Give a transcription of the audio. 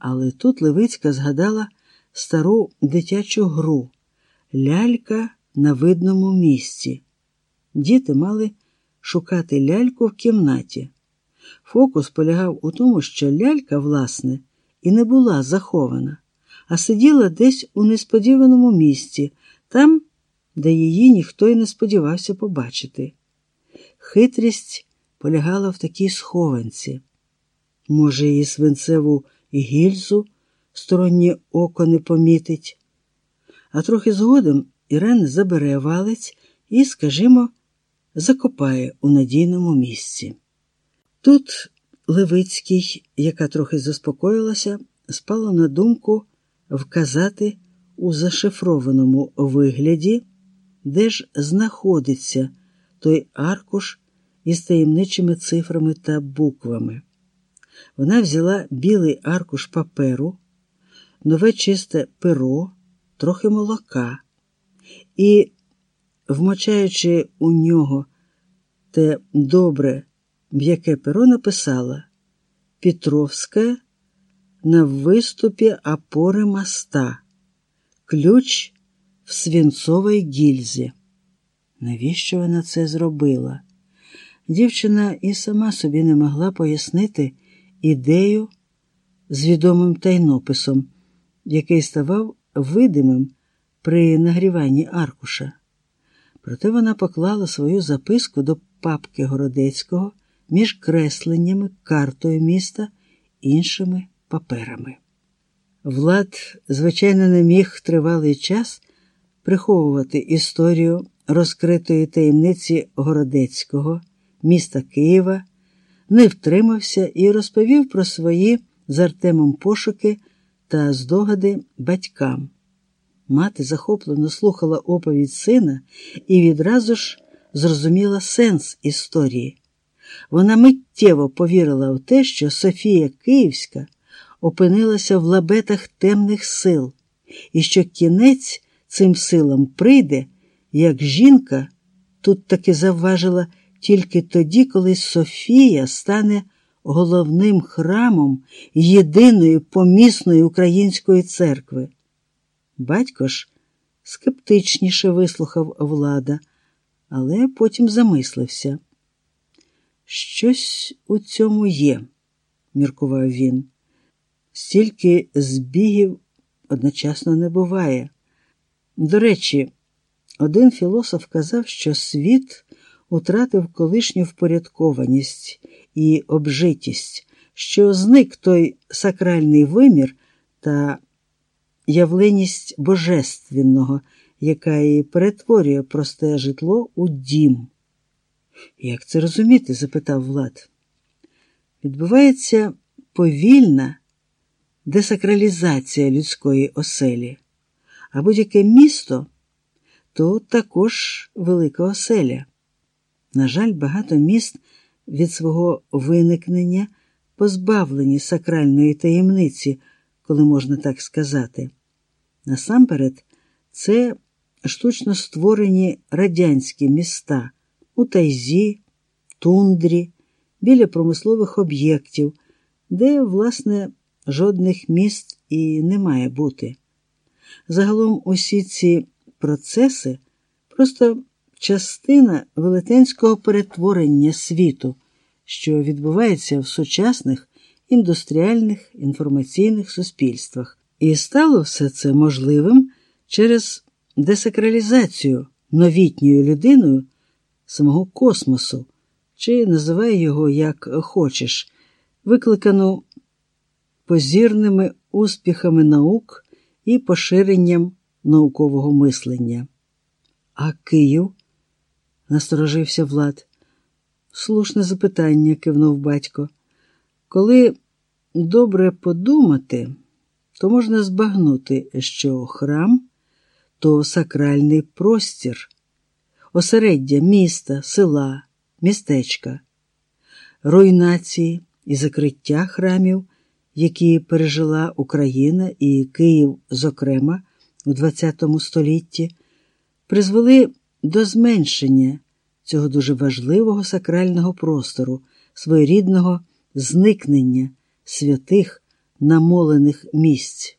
Але тут Левицька згадала стару дитячу гру лялька на видному місці. Діти мали шукати ляльку в кімнаті. Фокус полягав у тому, що лялька, власне, і не була захована, а сиділа десь у несподіваному місці, там, де її ніхто й не сподівався побачити. Хитрість полягала в такій схованці. Може, її свинцеву гільзу стороннє око не помітить. А трохи згодом Ірен забере валець і, скажімо, закопає у надійному місці. Тут Левицький, яка трохи заспокоїлася, спала на думку вказати у зашифрованому вигляді, де ж знаходиться той аркуш із таємничими цифрами та буквами. Вона взяла білий аркуш паперу, нове чисте перо, трохи молока і, вмочаючи у нього те добре м'яке перо, написала Петровська на виступі опори моста, ключ в свинцовій гільзі. Навіщо вона це зробила? Дівчина і сама собі не могла пояснити ідею з відомим тайнописом, який ставав видимим при нагріванні аркуша. Проте вона поклала свою записку до папки Городецького між кресленнями, картою міста іншими паперами. Влад, звичайно, не міг тривалий час приховувати історію розкритої таємниці Городецького, міста Києва, не втримався і розповів про свої з Артемом пошуки та здогади батькам. Мати захоплено слухала оповідь сина і відразу ж зрозуміла сенс історії. Вона миттєво повірила в те, що Софія Київська опинилася в лабетах темних сил, і що кінець цим силам прийде, як жінка тут таки завважила тільки тоді, коли Софія стане головним храмом єдиної помісної української церкви. Батько ж скептичніше вислухав влада, але потім замислився. Щось у цьому є, міркував він. Стільки збігів одночасно не буває. До речі, один філософ казав, що світ утратив колишню впорядкованість і обжитість, що зник той сакральний вимір та явленість божественного, яка і перетворює просте житло у дім. Як це розуміти? запитав Влад. Відбувається повільна десакралізація людської оселі, а будь-яке місто то також велика оселя. На жаль, багато міст від свого виникнення позбавлені сакральної таємниці, коли можна так сказати. Насамперед, це штучно створені радянські міста у тайзі, тундрі, біля промислових об'єктів, де, власне, жодних міст і не має бути. Загалом усі ці процеси просто частина велетенського перетворення світу, що відбувається в сучасних індустріальних інформаційних суспільствах. І стало все це можливим через десакралізацію новітньою людиною самого космосу, чи називай його як хочеш, викликану позірними успіхами наук і поширенням наукового мислення. А Київ? Насторожився Влад. Слушне запитання, кивнув батько. Коли добре подумати, то можна збагнути, що храм то сакральний простір, осереддя міста, села, містечка, руйнації і закриття храмів, які пережила Україна і Київ, зокрема, у ХХ столітті, призвели до зменшення цього дуже важливого сакрального простору, своєрідного зникнення святих намолених місць.